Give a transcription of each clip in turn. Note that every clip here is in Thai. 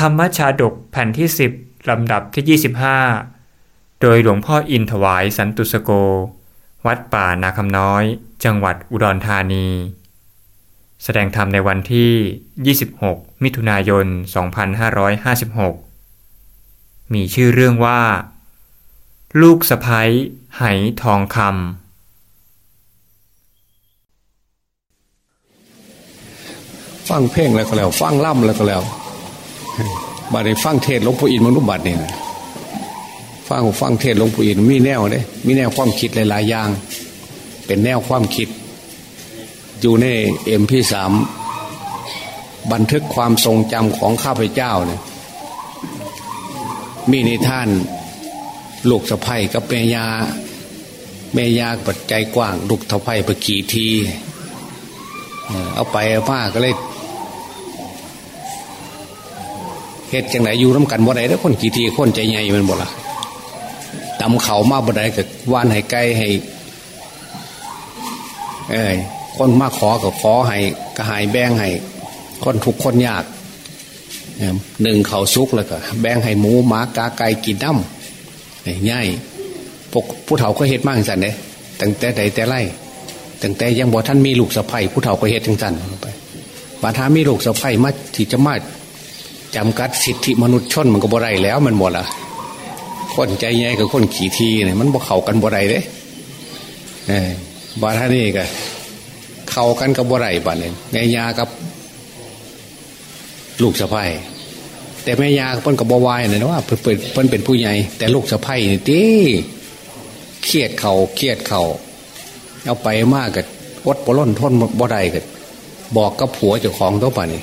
ธรรมชาดกแผ่นที่ 10 ลำดับที่ 25 โดยหลวงพ่ออินถวายสันตุสโก วัดป่านาคำน้อย จังหวัดอุดรธานี แสดงธรรมในวันที่ 26 มิถุนายน 2556 มีชื่อเรื่องว่า ลูกสะพ้ยไหทองคำฟังเพลงแล้วก็แล้ว ฟังล่ำแล้วก็แล้ว บัดนี้ฟังเทศหลวงปู่อินมนุษย์บัดนี่นะฟังฟังเทศหลวงปู่อินมีแนวเด้มีแนวความคิดหลายๆอย่าง เป็นแนวความคิด อยู่ในเอ็มพีสามบันทึกความทรงจำของข้าพเจ้าเนี่ยมีในท่านลูกสะพ้ยกับเมยาเมยาปัจจัยกว้าง ลูกสะพ้ยไปกี่ที เอาไปเอามาก็เลย เฮ็ดจังไหนอยู่น้ำกันบ่ได้แล้วคนกี่ทีคนใจใหญ่มันบ่ละตำเขามาบ่ได้ก็ว่านให้ไกลให้ เอ้ยคนมาขอก็ขอให้ก็หายแบ่งให้คนทุกคนยากหนึ่งเขาซุกแล้วก็แบ่งให้หมูหมากาไก่กินน้ำง่ายพวกผู้เฒ่าก็เฮ็ดมากสันเด้ตั้งแต่ใดแต่ไรตั้งแต่ยังบอกท่านมีลูกสะใภ้ผู้เฒ่าก็เฮ็ดจังสันไปบาท้ามีลูกสะใภ้มาที่จะมา จำกัดสิทธิมนุษยชนมันก็บ่ไรแล้วมันหมดละคนใจใหญ่กับคนขี่ทีเนี่ยมันบ่เข้ากันบ่ไรเด้เออบาทานี่ก็เข้ากันกับบ่ไรบ้านเนี่ยแม่ยากับ ลูกสะใภ้แต่แม่ยาเพิ่นกับบวายเนี่ยนะว่าเพิ่นเพิ่นเป็นผู้ใหญ่แต่ลูกสะใภ้นี่ตีเครียดเขาเครียดเขาเอาไปมากกับวดปล้นทนบ่ได้กับบอกกับผัวเจ้าของตัวป่านี่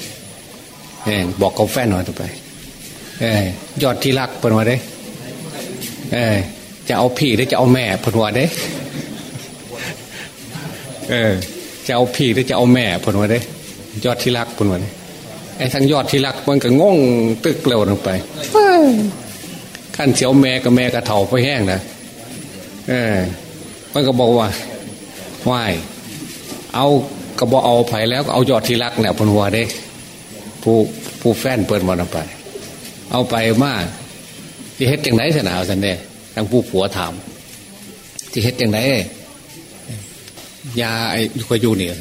ออบอกกับแฟนหน่อยตัวไปเออยอดที่รักเพิ่นว่าเด้เออจะเอาพี่หรือจะเอาแม่เพิ่นว่าเด้เออจะเอาพี่หรือจะเอาแม่เพิ่นว่าเด้ยอดที่รักเพิ่นว่าเด้ไอ้ทั้งยอดที่รักมันก็งงตึกเร็วลงไปขั้นเสียวแม่กับแม่กับเถาไปแห้งนะเออมันก็บอกว่าว่ายเอากระบอกเอาไผ่แล้วก็เอายอดที่รักเนี่ยพนวัวเด้ ผู้ผู้แฟนเปิดมันไป เอาไปมาที่เฮ็ดจังไหนสนาวสันเด้ทางผู้ผัวถามที่เฮ็ดจังไหนยาไอ้ยุกยูเนี่ย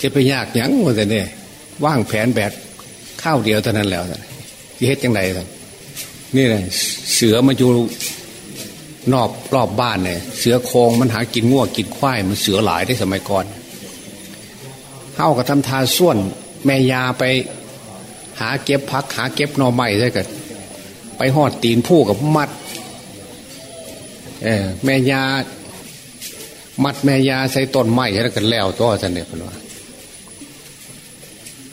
จะไปยากยังว่าสันเด้ว่างแผนแบบข้าวเดียวเท่านั้นแล้วที่เฮ็ดจังไหนสันนี่เลยเสือมาอยู่นอบรอบบ้านเนี่ยเสือโคงมันหากินง่วกินควายมันเสือหลายได้สมัยก่อนเฮากับทำทาส่วนแม่ยาไป หาเก็บพัก หาเก็บนอไม้ได้กันไปหอดตีนผู้กับมัดเออแม่ยา มัดแม่ยาใส่ต้นไม้แล้วกันแล้วตัวสันเนี่ยพนว่า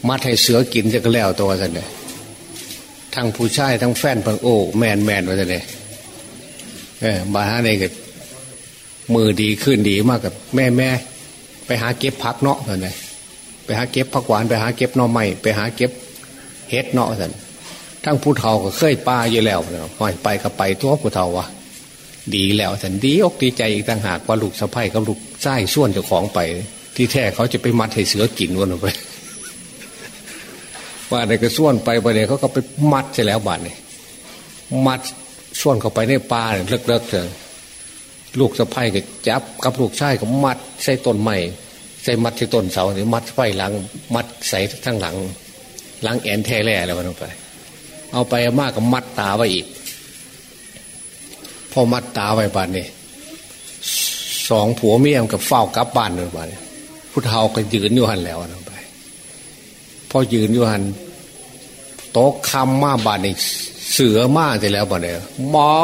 มัดให้เสือกินจะกันแล้วตัวสันเนี่ยทั้งผู้ชายทั้งแฟนพิ่งโอ้แมนแมนว่าสันเนี่ยเออบาฮาเนี่ยก็มือดีขึ้นดีมากกับแม่แม่ไปหาเก็บพักเนาะสันเลยไปหาเก็บผักหวานไปหาเก็บหน่อไม้ไปหาเก็บ เฮ็ดเนาะสันทั้งผู้เฒ่าก็เคยปลาอยู่แล้วปล่อยไปก็ไปตัวผู้เฒ่าวะดีแล้วสันดีอกดีใจอีกต่างหากว่าลูกสะใภ้กับลูกไส้ส่วนเจ้าของไป ที่แท้เขาจะไปมัดให้เสือกินวันไปว่าในกระส่วนไปไปเนี่ยเขาก็ไปมัดใช่แล้วบาดเนี่ยมัดส่วนเข้าไปในป่าเลิกๆเลยลูกสะพ้ายก็จับกับลูกชายก็มัดใส่ต้นไม้ใส่มัดที่ต้นเสาหรือมัดไฟหลัง มัดใส่ทั้งหลัง หลังแอนแท้แล่แล้วมันไป เอาไปมากก็มัดตาไว้อีก พอมัดตาไว้บ้านนี่สองผัวเมียมกับเฝ้ากลับบ้านเลยบ้านพุทธเฮาก็ยืนอยู่หันแล้วลงไป พอยืนอยู่หันโต๊ะคำมาบ้านนี่เสือมากแต่แล้วบ่เนี่ยเมา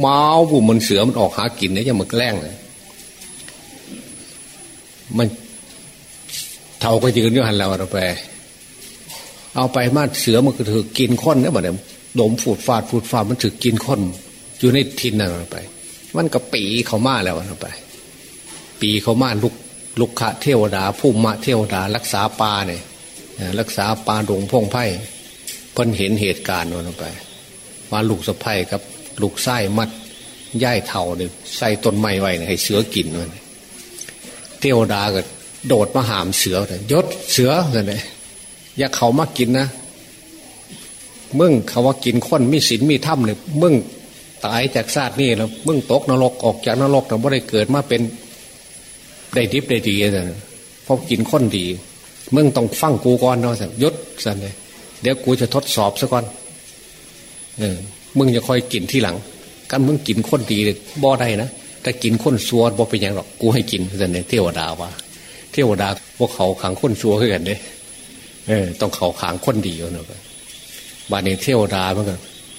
เมาบุมันเสือมันออกหากินเนี่ยยังมาแกล้งเลยมันเท่าก็ยืนอยู่หันแล้วเราไป เอาไปมาเสือมันก็ถือกินค้นเนี่ยบ่เนี่ยดมฟูดฟาดฟูดฟาดมันถือกินค้นอยู่ในทินนั่นเราไป มันก็ปีเขามาแล้วเราไป ปีเขามาลุกลุกขะเทวดาผู้มาเทวดา รักษาปลาเนี่ยรักษาปลาดงพงไพ่เพิ่นเห็นเหตุการณ์นั้นไปว่าลูกสะพ้ยกับ ลูกไส้มัดย่ายเท่าเนี่ยใส่ต้นไม้ไว้ให้เสือกินมันเทวดาก็โดดมาหามเสือเลยยศเสือเลย อย่าเขามากินนะมึงเขาว่ากินคนมีศีลมีธรรมเลยมึงตายจากชาตินี่แล้วมึงตกนรกออกจากนรกแต่ไม่ได้เกิดมาเป็นได้ดิบได้ดีเลยเพราะกินคนดี มึงต้องฟังกูก่อนเนาะสัยศสันเลยเดี๋ยวกูจะทดสอบซะก่อนเออมึงจะคอยกินที่หลังกันมึงกินคนดีบ่ได้นะแต่กินคนซัวบ่เป็นอย่างหรอกกูให้กินสันเลยเทวดาว่า เทวดาพวกเขาขังคนซัวขึ้นกันเด้ เออต้องเขาขังคนดีเนาะบานนี้เทวดามันก็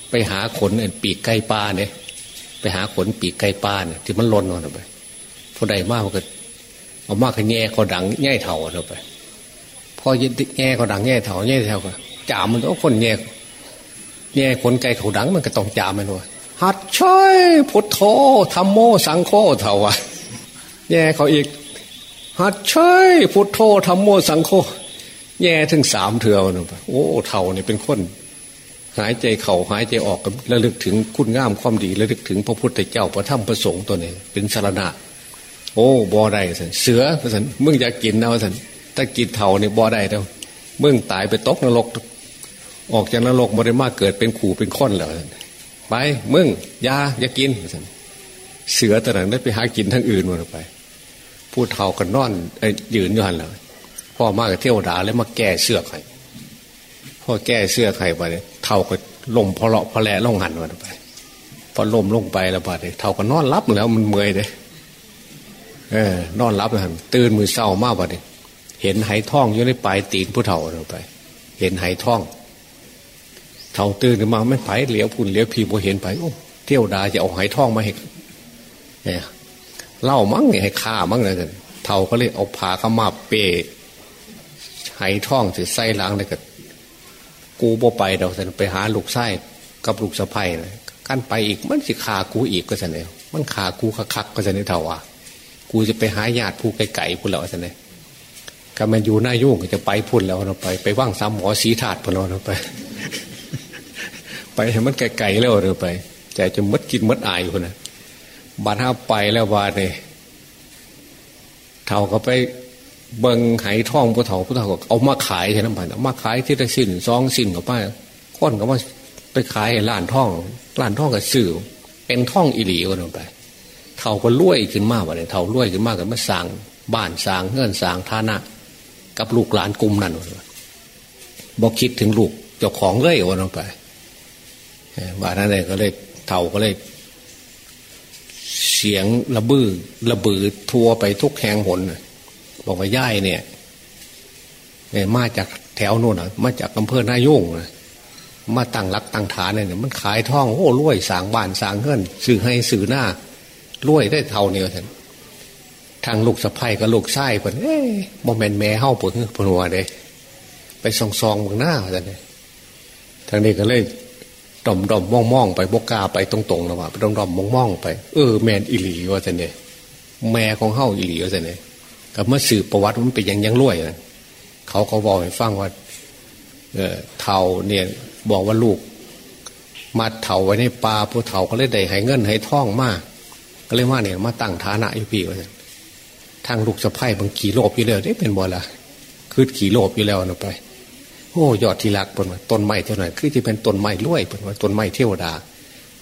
ไปหาขนปีกไก่ปลาเนี่ยไปหาขนปีกไก่ปลาเนี่ยที่มันล่นออกไปผู้ใดมากมันก็เอามากขแง่ขาดังแง่เถ่าออกไปพอยึดแง่ขาดังแง่เถ่าแง่เถ่าก็จามมันต้องคนแง่แง่ขนไก่เขาดังมันก็ต้องจามมันด้วยฮัดช่วยพุทโธธรรมโมสังโฆเถ่าวะแง่เขาอีกฮัดช่วยพุทโธธรรมโมสังโฆ แง่ถึงสามเถื่อนไปโอ้เถ่าเนี่ยเป็นคนหายใจเข่าหายใจออกกระลึกถึงคุณงามความดีระลึกถึงพระพุทธเจ้าพระธรรมพระสงฆ์ตัวนี้เป็นสารณะ โอ้บอได้สันเสือสันมึงอยากกินนะสันถ้ากินเท่าเนี่ยบอได้แล้วมึงตายไปตกนรก ออกจากนรกบริมาเกิดเป็นขู่เป็นค้นแล้วไปมึงยาอย่ากินสันเสือตอนนั้นได้ไปหากินทั้งอื่นหมดไป พูดเท่ากันนอนยืนอยู่หันเลย พ่อมากเที่ยวดาแล้วมาแก้เสื้อไข่พ่อแก้เสื้อไข่ไปเท่าก็ลมพอเลาะพอแหล่ลงหันมันไป พอลมลงไปแล้วบาดเท่าก็นอนรับแล้วมันเมื่อยเลยเออนอนรับแล้วตื่นมือเศร้ามากบาดเห็นไหท่องอยู่ในปลายตีนผู้เฒ่าเราไป เห็นไหท่องเท่าตื่นขึ้นมาไม่ไผเหลียวพุ่นเหลียวพีพอเห็นไปโอ้เที่ยวดาจะเอาไหท่องมาให้เนี่ยเล่ามั้งเนี่ยให้ฆ่ามั้งเลยเท่าก็เลยเอาผาขมาเป ไหท่องถือไส้ล้างเลยกับกูบ่ไปเราจะไปหาลูกไส้กับลูกสะพ้ยเลยกันไปอีกมันสิขากูอีกก็จะเนี่ยมันขากูคักๆก็จะนี่เท่าว่ากูจะไปหาญาติผู้ไกลๆพูดแล้วจะเนี่ยก็มันอยู่หน้ายุ่งก็จะไปพูดแล้วเราไปไปว่างซ้ำหมอสีถาดพูดแล้วเราไป ไปให้มันไกลๆแล้วเราไป แต่จะมัดกินมัดอายคนนะบาดห้าไปแล้วบาดเนี่ยเท่าก็ไป เบิงไหท่องผู้เฒ่าผู้เฒ่าก็เอามาขายใช่น้ำพันเอามาขายที่ได้สินซองสินกับป้าค้นก็ว่าไปขายร้านท่องร้านท่องกับสื่อเป็นท่องอิหลีกันไปเท่าก็รวยขึ้นมากว่าเนี่ยเท่ารวยขึ้นมากกันมาสร้างบ้านสร้างเงื่อนสร้างฐานะ กับลูกหลานกลุ่มนั่นบอกคิดถึงลูกเจ้าของเลยวันลงไปว่านั่นเองก็เลยเท่าก็เลยเสียงระบือระบือทัวไปทุกแห่งหน บอกว่าย่ายเนี่ยมาจากแถวโน่นมาจากอำเภอนายุ่งมาตั้งรักตั้งฐานเนี่ยมันขายท่องโอ้รวยสางบ้านสางเงินสื่อให้สื่อหน้ารวยได้เท่านี้ท่านทางลูกสะพ้ยกับลูกไส้เพิ่นเอ๊ะโมเมนแม่เฮ้าปิดเพิ่นหัวเลยไปซองซองบางหน้าท่านเลยทางนี้ก็เลยดอมดอมมองมองไปบกกาไปตรงตรงนะว่าดอมดอมมองมองไป เออแมนอิหลีว่าท่านเนี่ยแม่ของเฮ้าอิหลีว่าท่านเนี่ย กับเมื่อสืบประวัติมันเป็นยังยังรวยเขาเขาบอกให้ฟังว่าเออเท่าเนี่ยบอกว่าลูก มาเท่าไว้ในปลาผู้เท่าก็เลยได้ให้เงินให้ท่องมาก ก็เลยว่าเนี่ยมาตั้งฐานะอยู่พี่ว่าทางลูกสะพ้ายบางขี่โลบอยู่แล้วนี่เป็นบ่ละคือขี่โลบอยู่แล้วนะไป โอ้ยอดทีรักปนว่าต้นไม้เท่านั้นคือที่เป็นต้นไม้รวยปนว่าต้นไม้เทวดา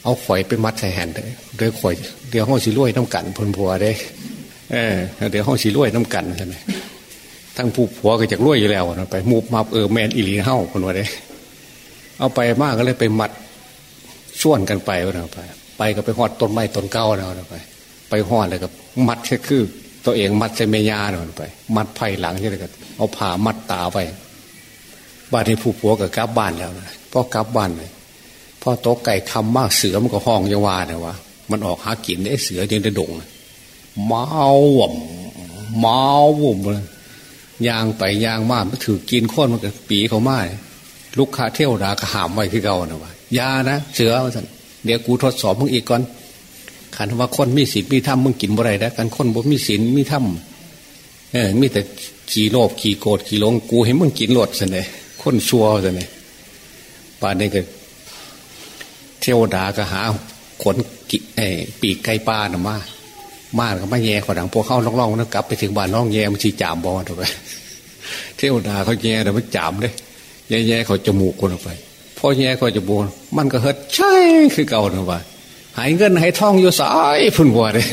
เอาข่อยไปมัดใส่แหนเลยเดี๋ยข่อยเดี๋ยวห้องสิรวยน้ำกันพนผัวได้ เออเดี๋ยวห้องสีรวยน้ำกันใช่ไหมทั้งผู้ผัวก็จะรวยอยู่แล้วนะไปมูบมาเออแมนอิลีเฮ้าคนว่าได้เอาไปมากก็เลยไปมัดส่วนกันไปว่าไป ไปก็ไปหอดต้นไม้ต้นเก้าเราไป ไปหอดเลยกับมัดแค่คือ ตัวเองมัดใส่เมียาเราไป มัดไผ่หลังใช่ไหมกันเอาผ่ามัดตาไปบ้านที่ผู้ผัวกับกลับบ้านแล้วนะพ่อกลับบ้านเลยพ่อโต๊ะไก่คำมากเสือมันก็ห้องยังว่าเนี่ยว่ามันออกหากินไอ้เสือยังจะดง เมาว่มเมาว่มเลยยางไปยางมาไม่ถือกินข้นมันก็ปีเขามาลูกค้าเที่ยวดากระหามไว้ที่เก่านะว่ายานะเสือสันเดี๋ยวกูทดสอบมึงอีกก่อนขันว่าคนมีศีลมีธรรมมึงกินบ่ไรนะกันคนบ่มีศีลมีธรรมเออมีแต่ขี่โลภขี่โกรธขี่หลงกูให้มึงกินหลดสันเลยคนชัวสันเลยป่านนี้ก็เที่ยวดากระหาขนปีกไก่ปลาหน่มา มาก็ไม่แย่ขอดังพวกเข้าล่องๆนะกลับไปถึงบ้านล่องแย่มันชีจามบอลออกไปเทวดาเขาแย่แต่มันจามเลยแย่ๆเขาจมูกคนออกไปพ่อแย่ก็จะบูมันก็เฮ็ดใช่คือเก่าเนอะว่าหายเงินหายทองอยู่สายพุ่นหัวเลย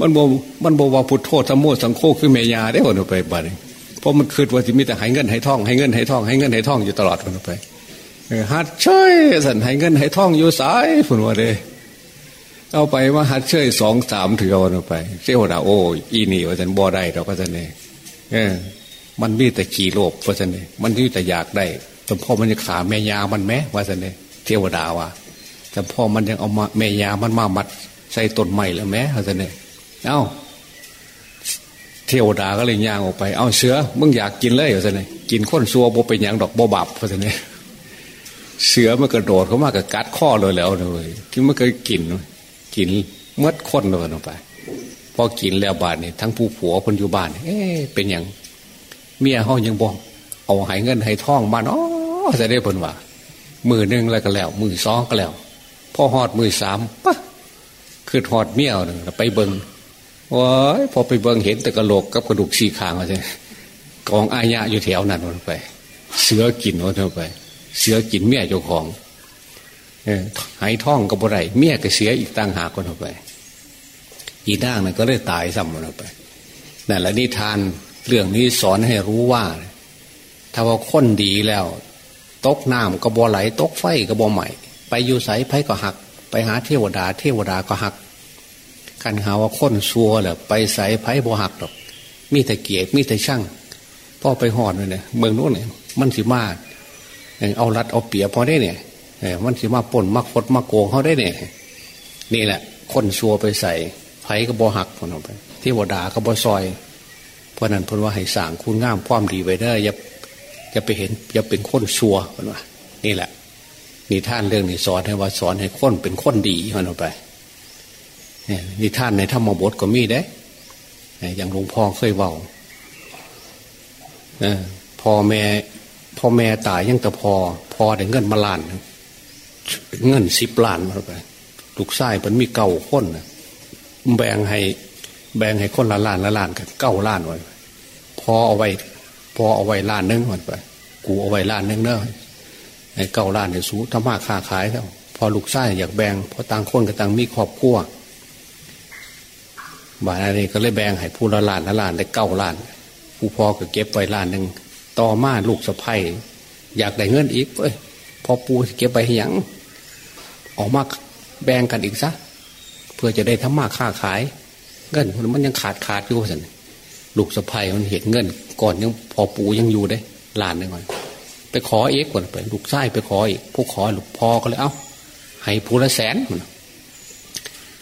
มันบ่มันบ่ว่าพุทโธธรรมโมสังโฆคือเมยาได้หมดไปบัดเพราะมันคืดว่าที่มีแต่หายเงินหายทองหายเงินหายทองหายเงินหายทองอยู่ตลอดมันไปฮัดช่วยสันหายเงินหายทองอยู่สายพุ่นหัวเลย เอาไปว่าฮัดเชยสองสามถือเอาไปเจ้าดาโอ้อีนี่ว่าสันบ่ได้เราก็สันเองเออ มันมีแต่ขี่โลภว่าสันเองมันมีแต่อยากได้แต่พ่อมันจะขาแม่ยามันแม้ว่าสันเองเทวดาว่าแต่พ่อมันยังเอามาแม่ยามันมามัด ใส่ต้นไม้แล้วแม้ว่าสันเองเอ้าเทวดาก็เลยย่างออกไป เอาเสือมึงอยากกินเลยว่าสันเองกินข้นซัวโบเป็นอย่างดอกโบบาบว่าสันเองเสือมันกระโดดเขามากับกัดข้อเลยแล้วเลยที่มันเคยกินเลย กินเมื่อคนเลยลงไปพอกินแล้วบาดนี่ทั้งผู้ผัวคนอยู่บ้าน เอ๊เป็นอย่างเมียเขายังบอกเอาหายเงินให้ท่องมาเนาะจะได้ผลว่ามือหนึ่งแล้วก็แล้ว มือสองก็แล้วพอหอดมือสามปะคือหอดเมียหนึ่งไปเบิงว้ายพอไปเบิงเห็นแต่กระโหลกกับกระดูกสี่ขางอะไรกองอายะอยู่แถวนั้นวนไป เสือกินวนไป เสือกินเมียเจ้าของ หายท่องกับอะไรเมียก็เสียอีกต่างหากคนออกไป อีด่างนั่นก็เลยตายซ้ำมันไปนั่นแหละนิทานเรื่องนี้สอนให้รู้ว่า ถ้าว่าคนดีแล้ว ตกน้ำก็บ่ไหล ตกไฟก็บ่ใหม่ ไปอยู่ใสไผก็หัก ไปหาเทวดา เทวดาก็หักกันหาว่าคนซัวแหละไปใสไผบ่หักหรอก มีแต่เกียรติมีแต่ช่างพ่อไปหอดเลยเนี่ยเมืองนู้นเนี่ยมันสิมาเอารัดเอาเปียพอได้เนี่ย มันสิมาป่นมาคดมาโกงเขาได้เนี่ยนี่แหละ คนชัวไปใส่ไผ่ก็บอหักคนออกไปเทวดาก็บอซอย เพราะนั้นพนว่าให้สั่งคุณงามความดีไว้ได้อย่าอย่าไปเห็นอย่าเป็นคนชัวคนว่านี่แหละนี่ท่านเรื่องนี้สอนให้ว่าสอนให้คนเป็นคนดีคนออกไปนี่ท่านในธรรมบทก็มีได้อย่างหลวงพ่อเคยเว้าพ่อแม่พ่อแม่ตายยังแต่พอพอได้เงินมาล้าน เงินสิบล้านมาไปลูกไส้มันมีเก่าคนนะแบ่งให้ แบ่งให้คนละล้านละล้านกันเก้าล้านไว้พอเอาไว้พอเอาไว้ล้านนึงมันไปกูเอาไว้ล้านนึงเนอะไอ้เก้าล้านเนี่ยสู้ธรรมะค้าขายแล้ว พอลูกไส้อยากแบ่งพอต่างคนกับต่างมีครอบครัวบาทนี้ก็เลยแบ่งให้ผู้ละล้านละล้านได้เก้าล้าน ผู้พอก็เก็บไว้ล้านหนึ่งต่อมาลูกสะพ้ยอยากได้เงินอีกเอ้ยพอปูเก็บไปยัง ออกมาแบ่งกันอีกซะเพื่อจะได้ทำมาค้าขาย เงินมันยังขาดขาดอยู่สินลูกสะพ้ยมันเห็นเงิน ก่อนยังพอปูยังอยู่ได้ลานหนึ่งก่อนไปขอเอกก่อนไปลูกไส้ไปขออีกผู้ขอลูกพอก็เลยเอ้า ให้ผู้ละแสน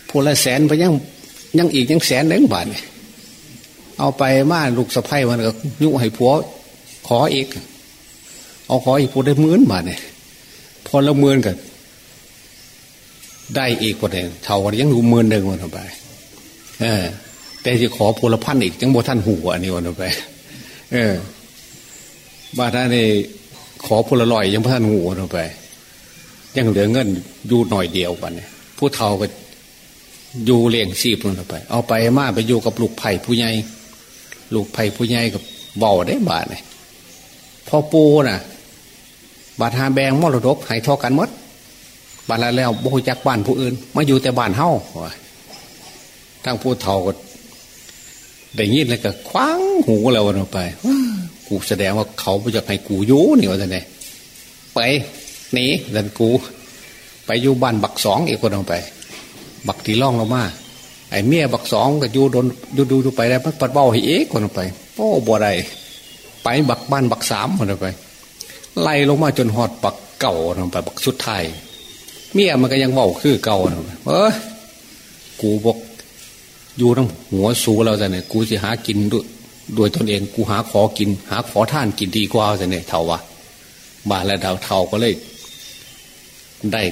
ผู้ละแสนไปยังยังอีกยังแสนหนึ่งบาทเอาไปมาลูกสะพ้ยมันก็ยุให้ผัวขออีก เอาขออีกพูดได้หมื่นบาทเนี่ยพอละหมื่นกัน ได้อีกคนเองเท่ากันยังดูมื่นหนึ่งวันไป เออ แต่จะขอพลพันอีกยังโบท่านหัวอันนี้วันไป เออบาท่านนี่ขอพลลอยยังพท่านหัววันไป ยังเหลือเงินอยู่หน่อยเดียวกันเนี่ยผู้เท่าก็อยู่เลี้ยงชีพลงไป เอาไปมาไปอยู่กับลูกไผ่ผู้ใหญ่ลูกไผ่ผู้ใหญ่กับเบาได้บาทเนี่ยพอปูน่ะ บาทหาแบงมรดกให้ทอกันมด บาทแล้วบุจักบ้านผู้อื่น มาอยู่แต่บ้านเฮาทั้งผู้เฒ่าก็ได้ยินแล้วก็คว้างหูเราไปกูแสดงว่าเขาม่อยากให้กูอยู่นี่ว่าจะไงไปหนีดันกู ไปอยู่บ้านบักสองอีกคนลงไป บักที่ล่องเรามาไอ้เมียบักสองก็อยู่โดนดูดูดูไปแล้วมันปัดเบ้าให้เอ๊กคนลงไปโอ้บัวใดไปบักบ้านบักสามคนไป ไล่ลงมาจนหอดปักเก่าลงไป บักสุดท้าย เมียมันก็ยังเบาคือเก่าเออกูบอกอยู่ทั้งหัวสูเราแต่เนี่ยกูจะหากินด้วยด้วยตนเองกูหาขอกิน หาขอท่านกินดีกว่าแต่เนี่ยเท่าวะบาแล้วดาวเท่าก็เลย ได้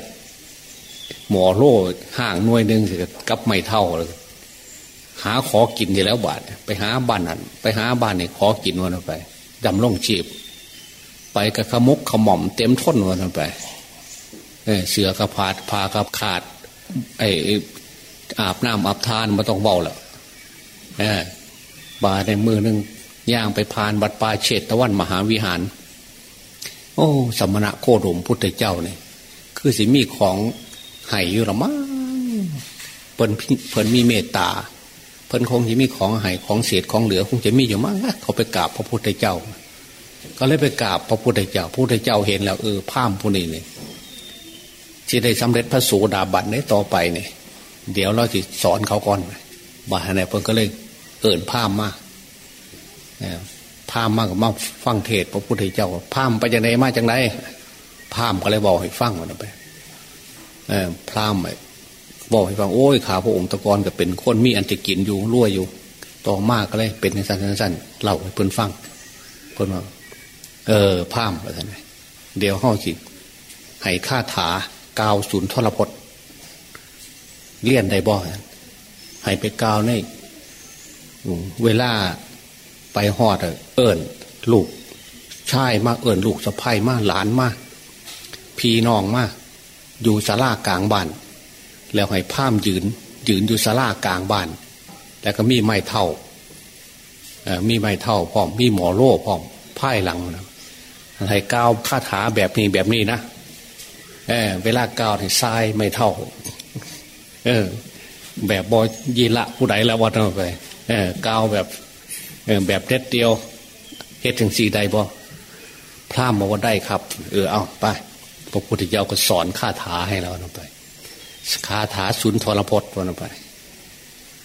หมอโล่ห่างหน่วยหนึ่งสิกับไม่เท่าเลยหาขอกินอยู่แล้วบาทไปหาบ้านนั้นไปหาบ้านนี่ขอกินวันไปดำลงจีบ ไปกับขมุกขม่อมเต็มท้นวันไป เสือกระพาดพากระขาด ไออาบน้ำอาบทานมาต้องเบาแล้วบาในมือหนึ่งย่างไปพานบัดปลาเฉดตะวันมหาวิหาร โอ้ สมณะโคดมพุทธเจ้าเนี่ยคือสิมีของไห้อยู่ละมั้งเพิ่นเพิ่นมีเมตตา เพิ่นคงจะมีของไห้ของเศษของเหลือคงจะมีอยู่มั้งเขาไปกราบพระพุทธเจ้า ก็เลยไปกราบพระพุทธเจ้าพระพุทธเจ้าเห็นแล้วเออพามผู้นี้เนี่ย ที่ได้สำเร็จพระโสดาบันในต่อไปเนี่ยเดี๋ยวเราจะสอนเขาก่อนบาเนี่ยเพิ่นก็เลยเอิ่นพามมาพามมากกับมาฟังเทศพระพุทธเจ้าพามไปจากไหนมาจากไหนพามก็เลยบอกให้ฟังมันไปเออพรามไปบอกให้ฟังโอ้ยขาพระองค์ตะกอนก็เป็นคนมีอันจะกินอยู่รั่วอยู่ ต่อมากก็เลยเป็นในสั้นสั้นเล่าให้เพื่อนฟังเพื่อนว่าเออพามอะไรไงเดี๋ยวห้องจิตให้ค่าถา กาวศูนย์ทรพจน์เลี่ยนได้บ่ให้ไปกาวในเวลาไปหอดเอิญลูกชายมาเอิญลูกสะพ้ายมาหลานมาพี่น้องมาอยู่ศาลากลางบ้านแล้วให้พามยืน ยืนอยู่ศาลากลางบ้าน แล้วก็มีไม้เท่ามีไม้เท่าพร้อมมีหมอโล่พร้อมพ่หลังนะให้ก้าวคาถาแบบนี้แบบนี้นะ เออเวลาก้าวให้ทรายไม่เท่า เออ แบบบอยีละผู้ใดแล้ววัดไปเออก้าวแบบเออแบบเด็ดเดียวเฮ็ดถึงสี่ใดบอพร่ำมาว่าได้ครับ เออเอาไปพระพุทธเจ้าก็สอนคาถาให้เราลงไปคาถาสุนทรพจน์วันไป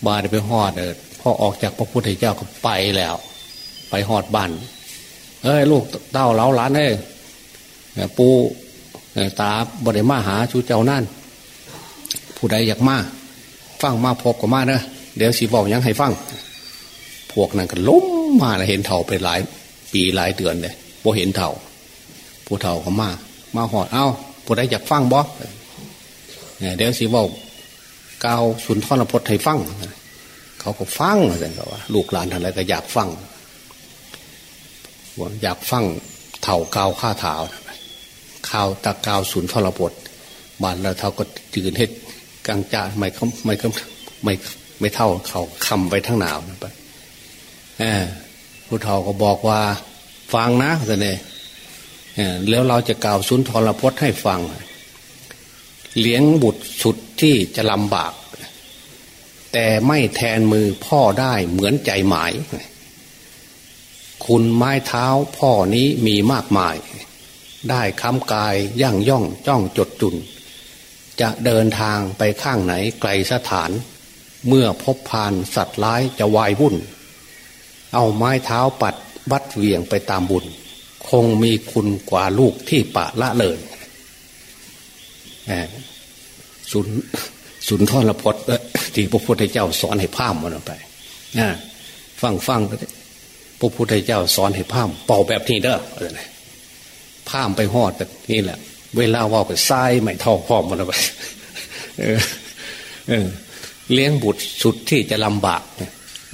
บาดไปหอดเออพอออกจากพระพุทธเจ้าก็ไปแล้ว ไปหอดบ้านเอ้ยลูกเต้าเล้าล้านเอ้ยปู ตาบริมาหาชูเจ้านั่นผู้ใดอยากมาฟังมาพบกับมาเนอะเดี๋ยวสีบอกยังให้ฟัง พวกนั้นก็ล้มมาเห็นเถ่าไปหลาย ปีหลายเดือนเลยพอเห็นเถ่าผู้เถ่าเขามา มาหอดเอา้าผู้ใดอยากฟังบอเนี่ยเดี๋ยวสิว่าเกาวสุนทรพจน์ให้ฟัง เขาก็ฟังอะไรกันว่า ลูกหลานอะไรก็อยากฟังอยากฟังเถ่ากาวข้าเท้า ข่าวตะกาวสุนทรพจน์บานแล้วเท่าก็จืนเฮ็ดกลางจ่าไม่เขาไม่เขาไม่ไม่เท่าเขาคำไปทั้งหนาวไปผู้เฒ่าก็บอกว่า ฟังนะแต่เนี่ยแล้วเราจะกล่าวสุนทรพจน์ให้ฟัง เลี้ยงบุตรสุดที่จะลำบาก แต่ไม่แทนมือพ่อได้เหมือนใจหมาย คุณไม้เท้าพ่อนี้มีมากมาย ได้คำกายย่างย่องจ้องจดจุน จะเดินทางไปข้างไหนไกลสถาน เมื่อพบพานสัตว์ร้ายจะวายวุ่น เอาไม้เท้าปัดบัดเวียงไปตามบุญ คงมีคุณกว่าลูกที่ปะละเลยสุนสุนทรพจน์ที่พระพุทธเจ้าสอนให้พามมันไปฟังฟังพระพุทธเจ้าสอนให้พามเป่าแบบนี้เด้อ อะไรพามไปหอดแบบนี่แหละ เวลาว่าไปทรายไม่ท่อพร้อมันไปเลี้ยงบุตรสุดที่จะลำบาก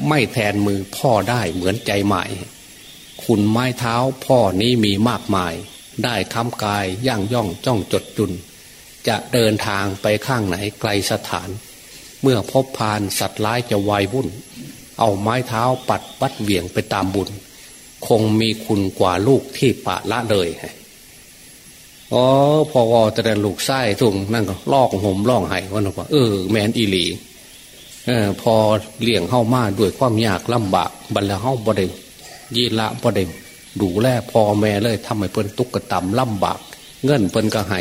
ไม่แทนมือพ่อได้เหมือนใจหมายคุณไม้เท้าพ่อนี้มีมากมาย ได้คำกายย่างย่องจ้องจดจุน จะเดินทางไปข้างไหนไกลสถาน เมื่อพบพานสัตว์ร้ายจะวายวุ่น เอาไม้เท้าปัดปัดเบี่ยงไปตามบุญ คงมีคุณกว่าลูกที่ปะละเลย อ๋อพอวอแต่ลูกไส้ทุ่งนั่นก็ลอกห่มลองไห้วันว่า เออ แมนอีหลีเออพอเลี้ยงเข้ามาด้วยความยากลำบากบรรลเข้าบ่ได้ยีละพอเด็มดูแลพ่อแม่เลยทำให้เพิ่นตุกกระตำลำบาก เงินเพิ่นก็ให้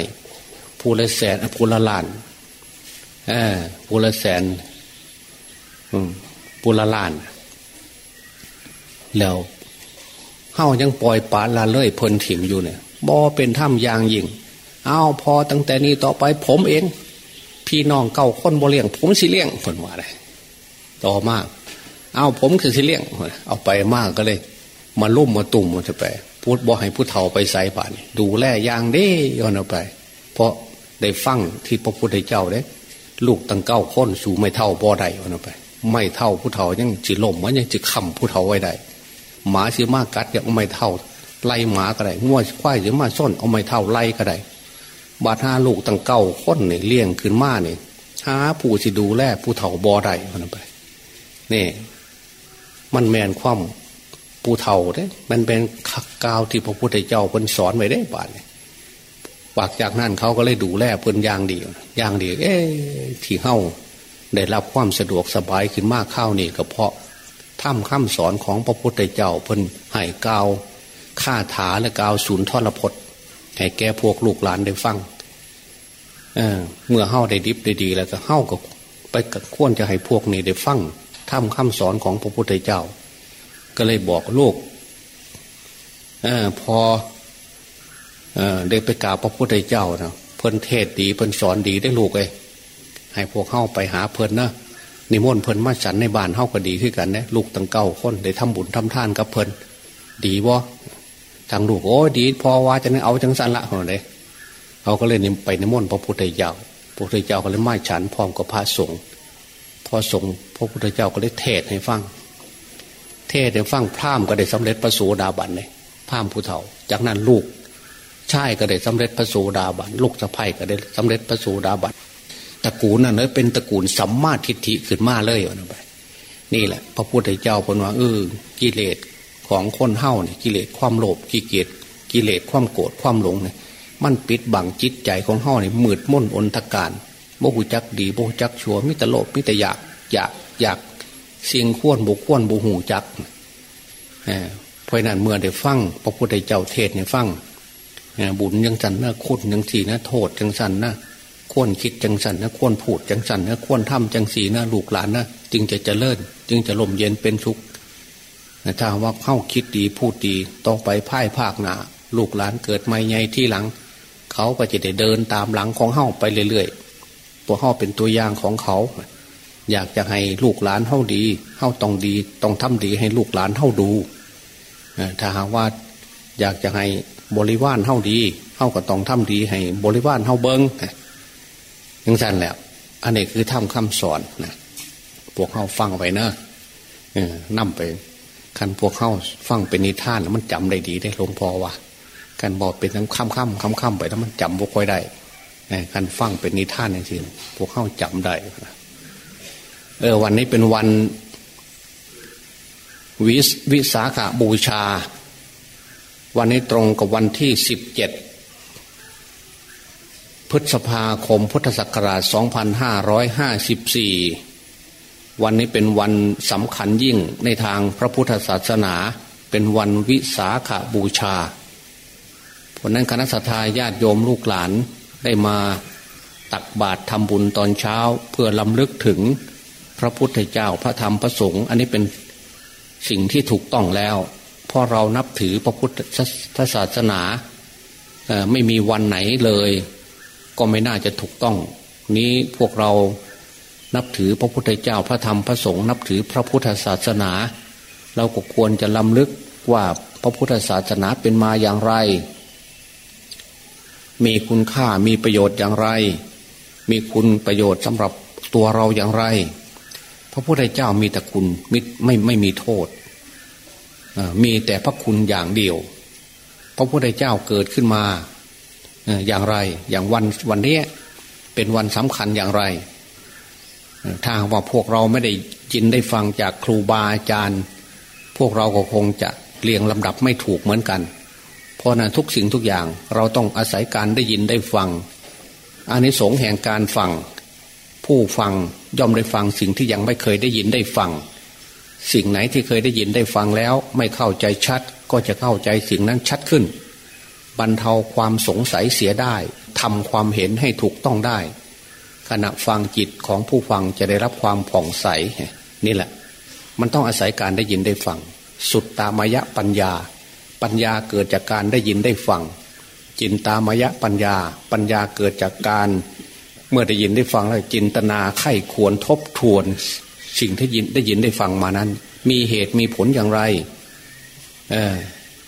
ผู้ละแสนผู้ละล้านเออผู้ละแสนผู้ละล้าน แล้วเฮายังปล่อยปาละเลยเพิ่นถิ่มอยู่เนี่ย บ่เป็นถ้ำยางยิงเอาพอตั้งแต่นี้ต่อไปผมเอง พี่น้องเก่าคนบ่เลี้ยง ผมสิเลี้ยงเพิ่นว่าเลยต่อมาก เอาผมคือสิเลี้ยงเอาไปมากก็เลย มาลุ่มมาตุ่มมันจะไปพูดบอให้ผู้เฒ่าไปใส่บาตรดูแลยางเด้ย้อนเอาไป เพราะได้ฟังที่พระพุทธเจ้าเด้ลูกตั้งเก้าค้นสู่ไม่เท่าบ่อใดย้อนเอาไป ไม่เท่าผู้เฒ่ายังจีล่มมันยังจีคำผู้เฒ่าไว้ได้หมาชือมากกัดยังไม่เท่า ไล่หมาก็ได้ง้วควายชือมาส้นเอาไม่เท่าไล่ก็ได้บาดหาลูกตั้งเก้าค้นเนี่ยเลี้ยงขึ้นมาเนี่ยหาผู้สิดูแลผู้เฒ่าบ่อใดย้อนไปนี่มันแมนคว่ำผู้เฒ่าเด้ มันเป็นกาวที่พระพุทธเจ้าเพิ่นสอนไว้ได้บาดเนี่ยปากจากนั้นเขาก็เลยดูแลเพิ่นอย่างดีอย่างดี เอ๊ที่เฮ้าได้รับความสะดวกสบายขึ้นมากข้าวนี่ก็เพราะถ้ำข้าสอนของพระพุทธเจ้าเพิ่นให้กาว ข่าถาและกาวศูนย์ทรพจน์ให้แก่พวกลูกหลานได้ฟังเเมื่อเฮ้าได้ดิบได้ดี แล้วก็เฮ้าก็ไปควรจะให้พวกนี้ได้ฟังถ้ำข้าสอนของพระพุทธเจ้า ก็เลยบอกลูกอพอได้ไปกราบพระพุทธเจ้านะเพิ่นเทศดีเพิ่นสอนดีได้ลูกเลยให้พวกเข้าไปหาเพิ่นนะนิมนต์เพิ่นมาฉันในบ้านเข้าก็ดีขึ้นกันนะลูกตั้งเก้าคนได้ทำบุญทำทานกับเพิ่นดีบ่ ทางลูกโอ้ดีพอว่าจะนึกเอาจังสันละเหรอเลยเขาก็เลยไปนิมนต์พระพุทธเจ้าพระพุทธเจ้าก็เลยไมาฉันพร้อมกับพระสงฆ์พอสงฆ์พระพุทธเจ้าก็เลยเทศให้ฟัง เทศให้ฟังพร่ามก็ได้สำเร็จประสูดาบันเลยพร่ามผู้เฒ่า จากนั้นลูกชายก็ได้สำเร็จพระโสดาบันลูกสะใภ้ก็ได้สำเร็จพระโสดาบันตระกูลนั่นเลยเป็นตระกูลสัมมาทิฏฐิขึ้นมาเลยนะไปนี่แหละ พระพุทธเจ้าพนว่าเออกิเลส ของคนเฮ้าเนี่ยกิเลสความโลภกิเลสกิเลสความโกรธความหลงเนี่ยมันปิดบังจิตใจของเฮ้าเนี่ยมืดม่นอนทการโมหุจักดีโมหุจักชัวมิตรโลภมิตรอยากอยากอยากเสียงขวนบุกขวนบุหูจักเพราะนั้นเมื่อได้ฟังพระพุทธเจ้าเทศเนี่ยฟังบุญยังสันนะคุณยังสีนะโทษจังสันนะควรคิดจังสันนะควรพูดจังสันนะควรทำจังสีนะลูกหลานนะจึงจะเจริญ จึงจะลมเย็นเป็นทุข ถ้าว่าเข้าคิดดีพูดดีต้องไปพ่ายภาคหนาลูกหลานเกิดไม่ใหญ่ที่หลัง เขาก็จะได้เดินตามหลังของเข้าไปเรื่อยๆพวกเข้าเป็นตัวอย่างของเขา อยากจะให้ลูกหลานเข้าดีเข้าต้องดี ต้องทำดีให้ลูกหลานเข้าดูถ้าหากว่าอยากจะให้บริวารเท่าดีเท่ากับต้องทำดีให้บริวารเท่าเบิงยังสั้นแหละอันนี้คือทำคำสอนนะพวกเขาฟังไปนะเออนั่มไป คันพวกเข้าฟังเป็นนิทานแล้วมันจำได้ดีได้หลวงพ่อว่าการบอกเป็นทั้งค่ำค่ำค่ำค่ำไปแล้วมันจำบุค่อยได้การฟังเป็นนิทานจริงๆพวกเข้าจำได้เออวันนี้เป็นวันวิวสาขาบูชา วันนี้ตรงกับวันที่สิบเจ็ดพฤษภาคมพุทธศักราช 2554 วันนี้เป็นวันสำคัญยิ่งในทางพระพุทธศาสนา เป็นวันวิสาขาบูชาเพราะนั้นคณะสัตยาญาติโยมลูกหลานได้มาตักบาตรทำบุญตอนเช้า เพื่อลำลึกถึงพระพุทธเจ้าพระธรรมพระสงฆ์อันนี้เป็นสิ่งที่ถูกต้องแล้วเพราะเรานับถือพระพุทธศาสนาไม่มีวันไหนเลย ก็ไม่น่าจะถูกต้อง นี้พวกเรา นับถือพระพุทธเจ้าพระธรรมพระสงฆ์นับถือพระพุทธศาสนา เราก็ควรจะล้ำลึกว่าพระพุทธศาสนาเป็นมาอย่างไร มีคุณค่ามีประโยชน์อย่างไร มีคุณประโยชน์สำหรับตัวเราอย่างไร พระพุทธเจ้ามีแต่คุณไม่ไม่ไม่มีโทษ มีแต่พระคุณอย่างเดียว พระพุทธเจ้าเกิดขึ้นมาอย่างไร อย่างวันวันนี้เป็นวันสำคัญอย่างไร ถ้าว่าพวกเราไม่ได้ยินได้ฟังจากครูบาอาจารย์ พวกเราก็คงจะเรียงลำดับไม่ถูกเหมือนกัน เพราะนั้นทุกสิ่งทุกอย่างเราต้องอาศัยการได้ยินได้ฟังอันนี้สงแห่งการฟัง ผู้ฟังย่อมได้ฟังสิ่งที่ยังไม่เคยได้ยินได้ฟัง สิ่งไหนที่เคยได้ยินได้ฟังแล้ว ไม่เข้าใจชัดก็จะเข้าใจสิ่งนั้นชัดขึ้น บรรเทาความสงสัยเสียได้ทำความเห็นให้ถูกต้องได้ ขณะฟังจิตของผู้ฟังจะได้รับความผ่องใสนี่แหละ มันต้องอาศัยการได้ยินได้ฟัง สุดตามยะปัญญา ปัญญาเกิดจากการได้ยินได้ฟัง จินตามยะปัญญา ปัญญาเกิดจากการเมื่อได้ยินได้ฟังแล้วจินตนาไข้ควรทบทวน สิ่งที่ยินได้ยินได้ฟังมานั้น มีเหตุมีผลอย่างไร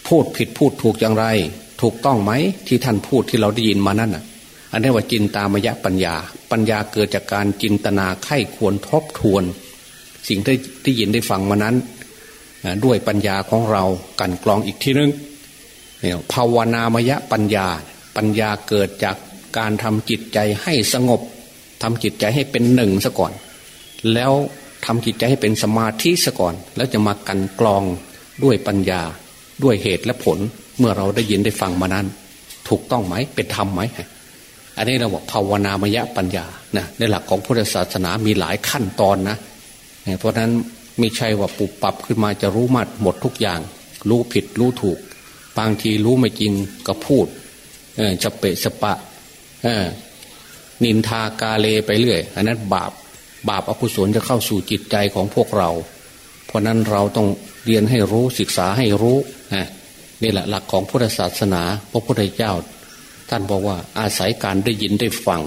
พูดผิดพูดถูกอย่างไร ถูกต้องไหมที่ท่านพูดที่เราได้ยินมานั้นอะ อันนี้ว่าจินตามยะปัญญา ปัญญาเกิดจากการจินตนาไข้ควรทบทวน สิ่งที่ที่ยินได้ฟังมานั้นด้วยปัญญาของเรากันกรองอีกทีนึงเนี่ยภาวนามยะปัญญา ปัญญาเกิดจากการทำจิตใจให้สงบทำจิตใจให้เป็นหนึ่งซะก่อน แล้วทำจิตใจให้เป็นสมาธิซะก่อน แล้วจะมากันกรองด้วยปัญญาด้วยเหตุและผลเมื่อเราได้ยินได้ฟังมานั้น ถูกต้องไหมเป็นธรรมไหม อันนี้เราบอกภาวนามยปัญญานะในหลักของพุทธศาสนามีหลายขั้นตอนนะเพราะนั้นไม่ใช่ว่าปุบปับขึ้นมาจะรู้มัดหมดทุกอย่าง รู้ผิดรู้ถูก บางทีรู้ไม่จริงก็พูดจะเปะสปะนินทากาเลไปเรื่อย อันนั้นบาปบาปอกุศลจะเข้าสู่จิตใจของพวกเรา เพราะนั้นเราต้องเรียนให้รู้ศึกษาให้รู้นี่แหละหลักของพุทธศาสนา พระพุทธเจ้า ท่านบอกว่าอาศัยการได้ยินได้ฟัง